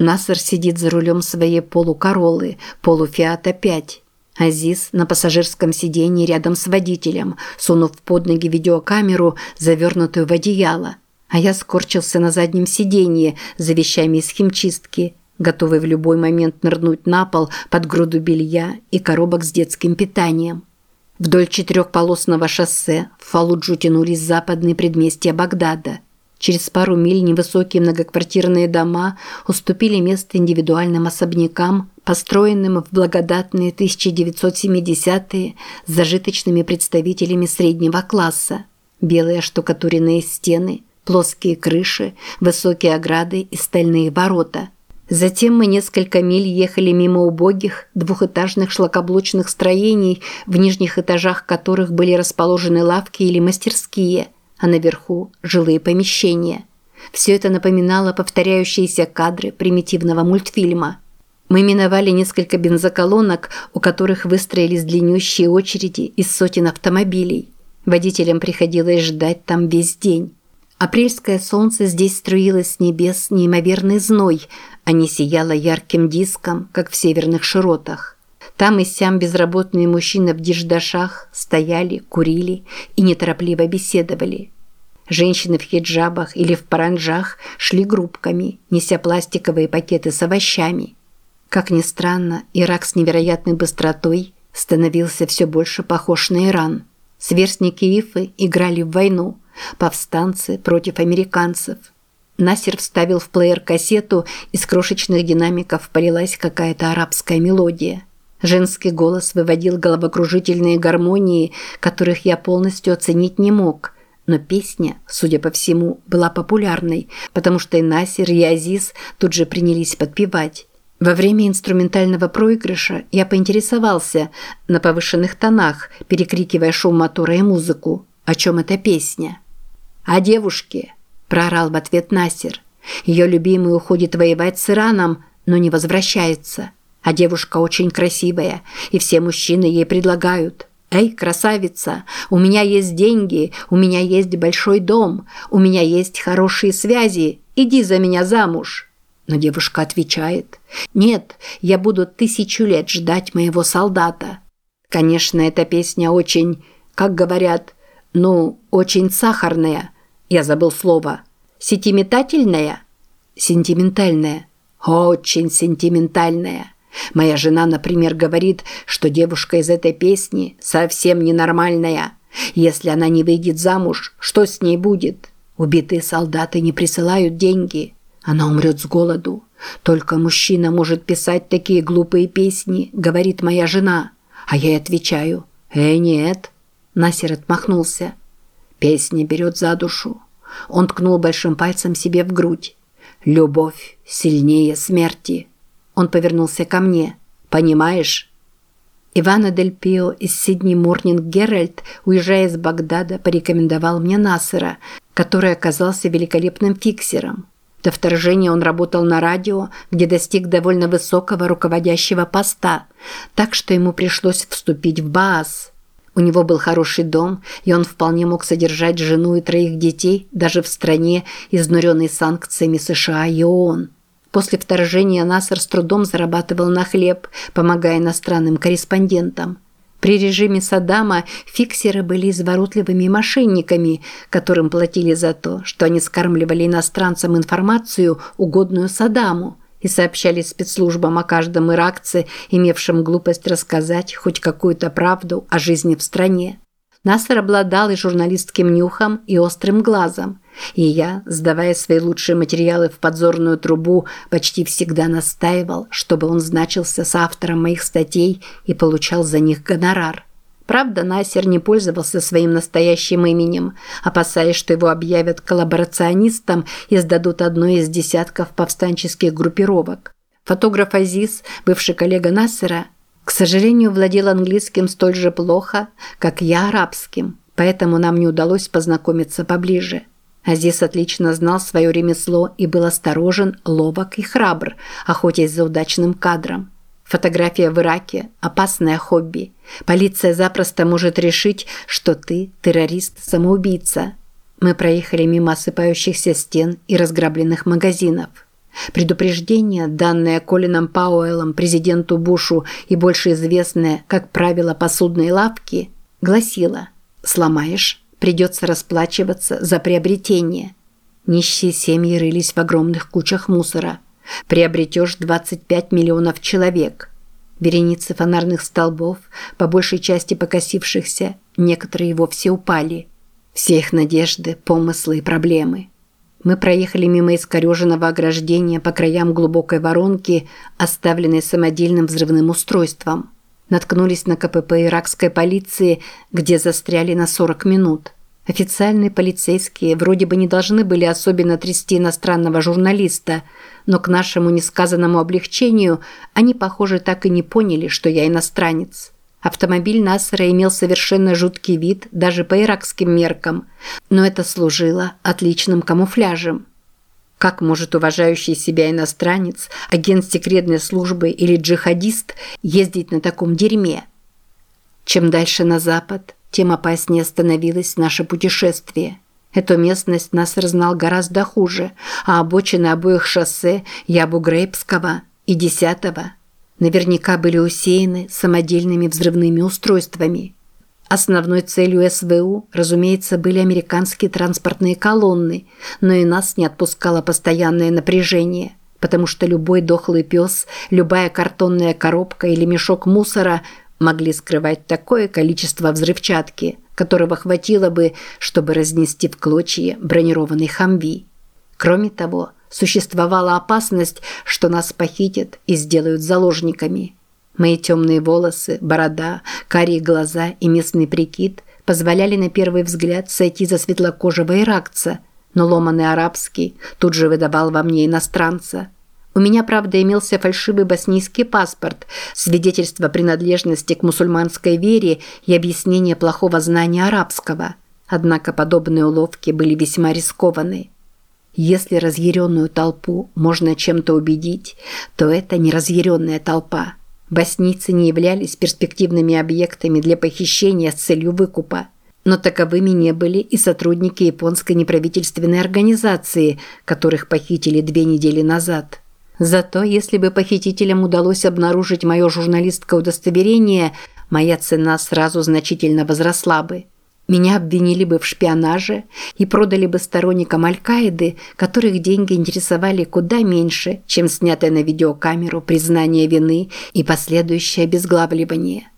Насер сидит за рулем своей полукоролы, полуфиата 5. Азиз на пассажирском сиденье рядом с водителем, сунув под ноги видеокамеру, завернутую в одеяло. А я скорчился на заднем сиденье за вещами из химчистки, готовый в любой момент нырнуть на пол под груду белья и коробок с детским питанием. Вдоль четырехполосного шоссе в Фалуджу тянулись западные предместья Багдада – Через пару миль невысокие многоквартирные дома уступили место индивидуальным особнякам, построенным в благодатные 1970-е с зажиточными представителями среднего класса. Белые штукатуренные стены, плоские крыши, высокие ограды и стальные ворота. Затем мы несколько миль ехали мимо убогих двухэтажных шлакоблочных строений, в нижних этажах которых были расположены лавки или мастерские – а наверху – жилые помещения. Все это напоминало повторяющиеся кадры примитивного мультфильма. Мы миновали несколько бензоколонок, у которых выстроились длиннющие очереди из сотен автомобилей. Водителям приходилось ждать там весь день. Апрельское солнце здесь струилось с небес неимоверный зной, а не сияло ярким диском, как в северных широтах. Там и сям безработные мужчины в диждашах стояли, курили и неторопливо беседовали. Женщины в хиджабах или в паранджах шли группками, неся пластиковые пакеты с овощами. Как ни странно, Ирак с невероятной быстротой становился все больше похож на Иран. Сверстники Ифы играли в войну, повстанцы против американцев. Насер вставил в плеер кассету, из крошечных динамиков полилась какая-то арабская мелодия – Женский голос выводил головокружительные гармонии, которых я полностью оценить не мог. Но песня, судя по всему, была популярной, потому что и Насир, и Азиз тут же принялись подпевать. Во время инструментального проигрыша я поинтересовался на повышенных тонах, перекрикивая шум мотора и музыку. О чем эта песня? «О девушке», – проорал в ответ Насир. Ее любимый уходит воевать с Ираном, но не возвращается. А девушка очень красивая, и все мужчины ей предлагают. «Эй, красавица, у меня есть деньги, у меня есть большой дом, у меня есть хорошие связи, иди за меня замуж». Но девушка отвечает, «Нет, я буду тысячу лет ждать моего солдата». Конечно, эта песня очень, как говорят, ну, очень сахарная. Я забыл слово. Сентиментальная? Сентиментальная. Очень сентиментальная. Моя жена, например, говорит, что девушка из этой песни совсем ненормальная. Если она не выйдет замуж, что с ней будет? Убитые солдаты не присылают деньги. Она умрет с голоду. Только мужчина может писать такие глупые песни, говорит моя жена. А я отвечаю, «Э, нет». Насер отмахнулся. Песня берет за душу. Он ткнул большим пальцем себе в грудь. «Любовь сильнее смерти». Он повернулся ко мне. «Понимаешь?» Ивана Дель Пио из Сидни Морнинг Геральт, уезжая из Багдада, порекомендовал мне Насера, который оказался великолепным фиксером. До вторжения он работал на радио, где достиг довольно высокого руководящего поста, так что ему пришлось вступить в БААС. У него был хороший дом, и он вполне мог содержать жену и троих детей даже в стране, изнуренной санкциями США и ООН. После вторжения Насер с трудом зарабатывал на хлеб, помогая иностранным корреспондентам. При режиме Саддама фиксеры были изворотливыми мошенниками, которым платили за то, что они скармливали иностранцам информацию, угодную Саддаму, и сообщали спецслужбам о каждом иракце, имевшем глупость рассказать хоть какую-то правду о жизни в стране. Насер обладал и журналистским нюхом, и острым глазом. И я, сдавая свои лучшие материалы в подзорную трубу, почти всегда настаивал, чтобы он значился с автором моих статей и получал за них гонорар. Правда, Насер не пользовался своим настоящим именем, опасаясь, что его объявят коллаборационистом и сдадут одной из десятков повстанческих группировок. Фотограф Азиз, бывший коллега Насера, к сожалению, владел английским столь же плохо, как я арабским, поэтому нам не удалось познакомиться поближе. Азиз отлично знал свое ремесло и был осторожен, ловок и храбр, охотясь за удачным кадром. Фотография в Ираке – опасное хобби. Полиция запросто может решить, что ты – террорист-самоубийца. Мы проехали мимо осыпающихся стен и разграбленных магазинов. Предупреждение, данное Колином Пауэллом президенту Бушу и больше известное как правило посудной лавки, гласило «Сломаешь, придется расплачиваться за приобретение». Нищие семьи рылись в огромных кучах мусора. Приобретешь 25 миллионов человек. Вереницы фонарных столбов, по большей части покосившихся, некоторые вовсе упали. Все их надежды, помыслы и проблемы. Мы проехали мимо искореженного ограждения по краям глубокой воронки, оставленной самодельным взрывным устройством. Наткнулись на КПП иракской полиции, где застряли на 40 минут. Официальные полицейские вроде бы не должны были особенно трясти иностранного журналиста, но к нашему несказанному облегчению они, похоже, так и не поняли, что я иностранец. Автомобиль Насера имел совершенно жуткий вид даже по иракским меркам, но это служило отличным камуфляжем. Как может уважающий себя иностранец, агент секретной службы или джихадист ездить на таком дерьме? Чем дальше на запад, тем опаснее становилось наше путешествие. Эту местность нас знал гораздо хуже, а обочины обоих шоссе Ябу-Грейбского и Десятого наверняка были усеяны самодельными взрывными устройствами. Основной целью СВУ, разумеется, были американские транспортные колонны, но и нас не отпускало постоянное напряжение, потому что любой дохлый пес, любая картонная коробка или мешок мусора могли скрывать такое количество взрывчатки, которого хватило бы, чтобы разнести в клочья бронированный хамви. Кроме того, существовала опасность, что нас похитят и сделают заложниками. Мои темные волосы, борода, карие глаза и местный прикид позволяли на первый взгляд сойти за светлокожего иракца, но ломаный арабский тут же выдавал во мне иностранца. У меня, правда, имелся фальшивый боснийский паспорт, свидетельство принадлежности к мусульманской вере и объяснение плохого знания арабского. Однако подобные уловки были весьма рискованы. Если разъяренную толпу можно чем-то убедить, то это не разъяренная толпа. Боснийцы не являлись перспективными объектами для похищения с целью выкупа. Но таковыми не были и сотрудники японской неправительственной организации, которых похитили две недели назад. Зато если бы похитителям удалось обнаружить мое журналистское удостоверение, моя цена сразу значительно возросла бы. Меня обвинили бы в шпионаже и продали бы сторонникам Аль-Каиды, которых деньги интересовали куда меньше, чем снятое на видеокамеру признание вины и последующее обезглавливание.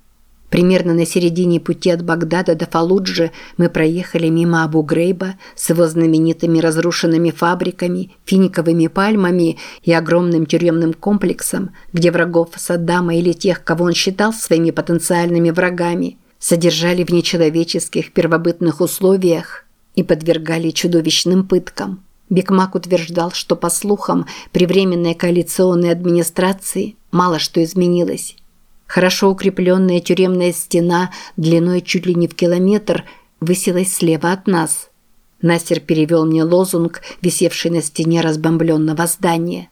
Примерно на середине пути от Багдада до Фалуджи мы проехали мимо Абу-Грейба с его знаменитыми разрушенными фабриками, финиковыми пальмами и огромным тюремным комплексом, где врагов Саддама или тех, кого он считал своими потенциальными врагами – содержали в нечеловеческих первобытных условиях и подвергали чудовищным пыткам. Бекмак утверждал, что, по слухам, при временной коалиционной администрации мало что изменилось. Хорошо укрепленная тюремная стена длиной чуть ли не в километр высилась слева от нас. Настер перевел мне лозунг, висевший на стене разбомбленного здания.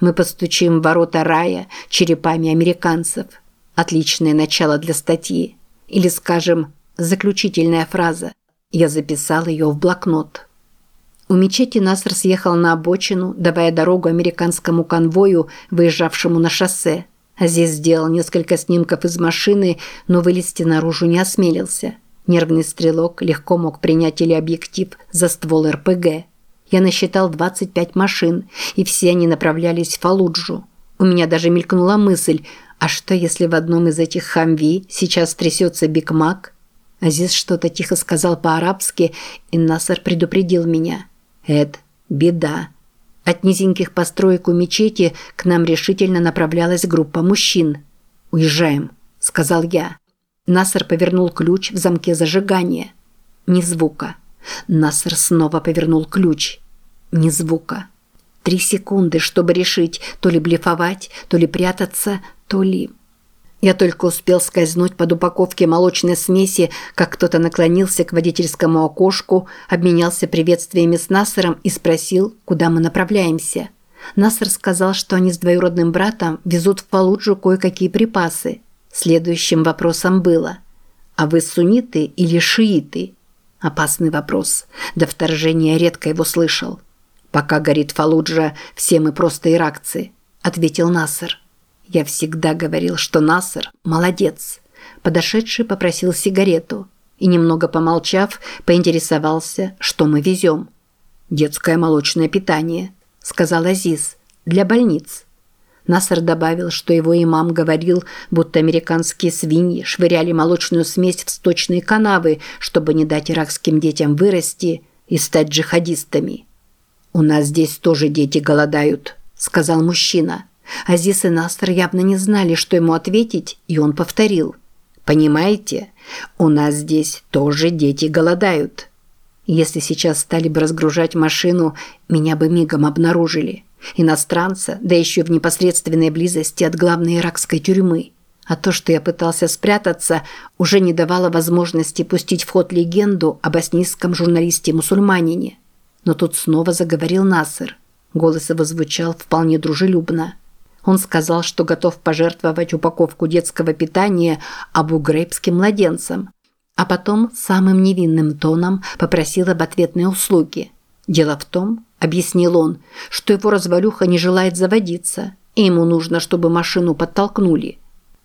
«Мы постучим в ворота рая черепами американцев». Отличное начало для статьи. Или, скажем, заключительная фраза. Я записал ее в блокнот. У мечети Наср съехал на обочину, давая дорогу американскому конвою, выезжавшему на шоссе. Азиз сделал несколько снимков из машины, но вылезти наружу не осмелился. Нервный стрелок легко мог принять телеобъектив за ствол РПГ. Я насчитал 25 машин, и все они направлялись в Фалуджу. У меня даже мелькнула мысль – а что, если в одном из этих хамви сейчас трясется Биг Мак? Азиз что-то тихо сказал по-арабски, и Насар предупредил меня. Это беда. От низеньких построек у мечети к нам решительно направлялась группа мужчин. «Уезжаем», – сказал я. Насар повернул ключ в замке зажигания. Ни звука. Насар снова повернул ключ. Ни звука. Три секунды, чтобы решить, то ли блефовать, то ли прятаться, то ли... Я только успел скользнуть под упаковки молочной смеси, как кто-то наклонился к водительскому окошку, обменялся приветствиями с Насером и спросил, куда мы направляемся. Насер сказал, что они с двоюродным братом везут в Фалуджу кое-какие припасы. Следующим вопросом было «А вы сунниты или шииты?» Опасный вопрос. До вторжения редко его слышал. «Пока горит Фалуджа, все мы просто иракцы», – ответил Насер. «Я всегда говорил, что Насер – молодец». Подошедший попросил сигарету и, немного помолчав, поинтересовался, что мы везем. «Детское молочное питание», – сказал Азиз, – «для больниц». Насар добавил, что его имам говорил, будто американские свиньи швыряли молочную смесь в сточные канавы, чтобы не дать иракским детям вырасти и стать джихадистами. «У нас здесь тоже дети голодают», – сказал мужчина. Азиз и Наср явно не знали, что ему ответить, и он повторил. «Понимаете, у нас здесь тоже дети голодают». Если сейчас стали бы разгружать машину, меня бы мигом обнаружили. Иностранца, да еще в непосредственной близости от главной иракской тюрьмы. А то, что я пытался спрятаться, уже не давало возможности пустить в ход легенду об боснийском журналисте-мусульманине. Но тут снова заговорил Насыр. Голос его звучал вполне дружелюбно. Он сказал, что готов пожертвовать упаковку детского питания абу-грейбским младенцам. А потом самым невинным тоном попросил об ответной услуге. Дело в том, объяснил он, что его развалюха не желает заводиться, и ему нужно, чтобы машину подтолкнули.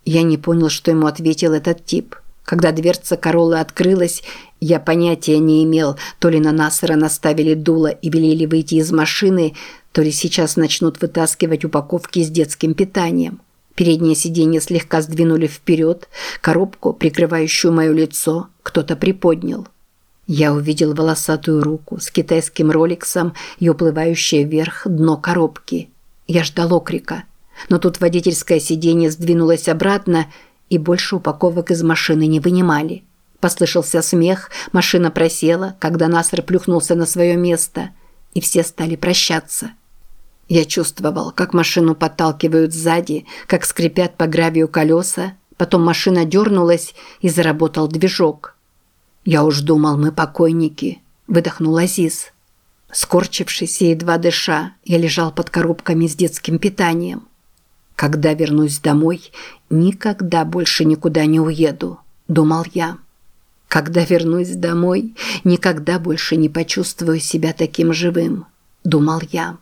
Я не понял, что ему ответил этот тип. Когда дверца Короллы открылась, я понятия не имел, то ли на Насера наставили дуло и велели выйти из машины, то ли сейчас начнут вытаскивать упаковки с детским питанием. Переднее сиденье слегка сдвинули вперед, коробку, прикрывающую мое лицо, кто-то приподнял. Я увидел волосатую руку с китайским роликсом и уплывающее вверх дно коробки. Я ждал окрика. Но тут водительское сиденье сдвинулось обратно, и больше упаковок из машины не вынимали. Послышался смех, машина просела, когда Наср плюхнулся на свое место, и все стали прощаться. Я чувствовал, как машину подталкивают сзади, как скрипят по гравию колеса, потом машина дернулась и заработал движок. «Я уж думал, мы покойники», – выдохнул Азиз. Скорчившись и едва дыша, я лежал под коробками с детским питанием. Когда вернусь домой, никогда больше никуда не уеду, думал я. Когда вернусь домой, никогда больше не почувствую себя таким живым, думал я.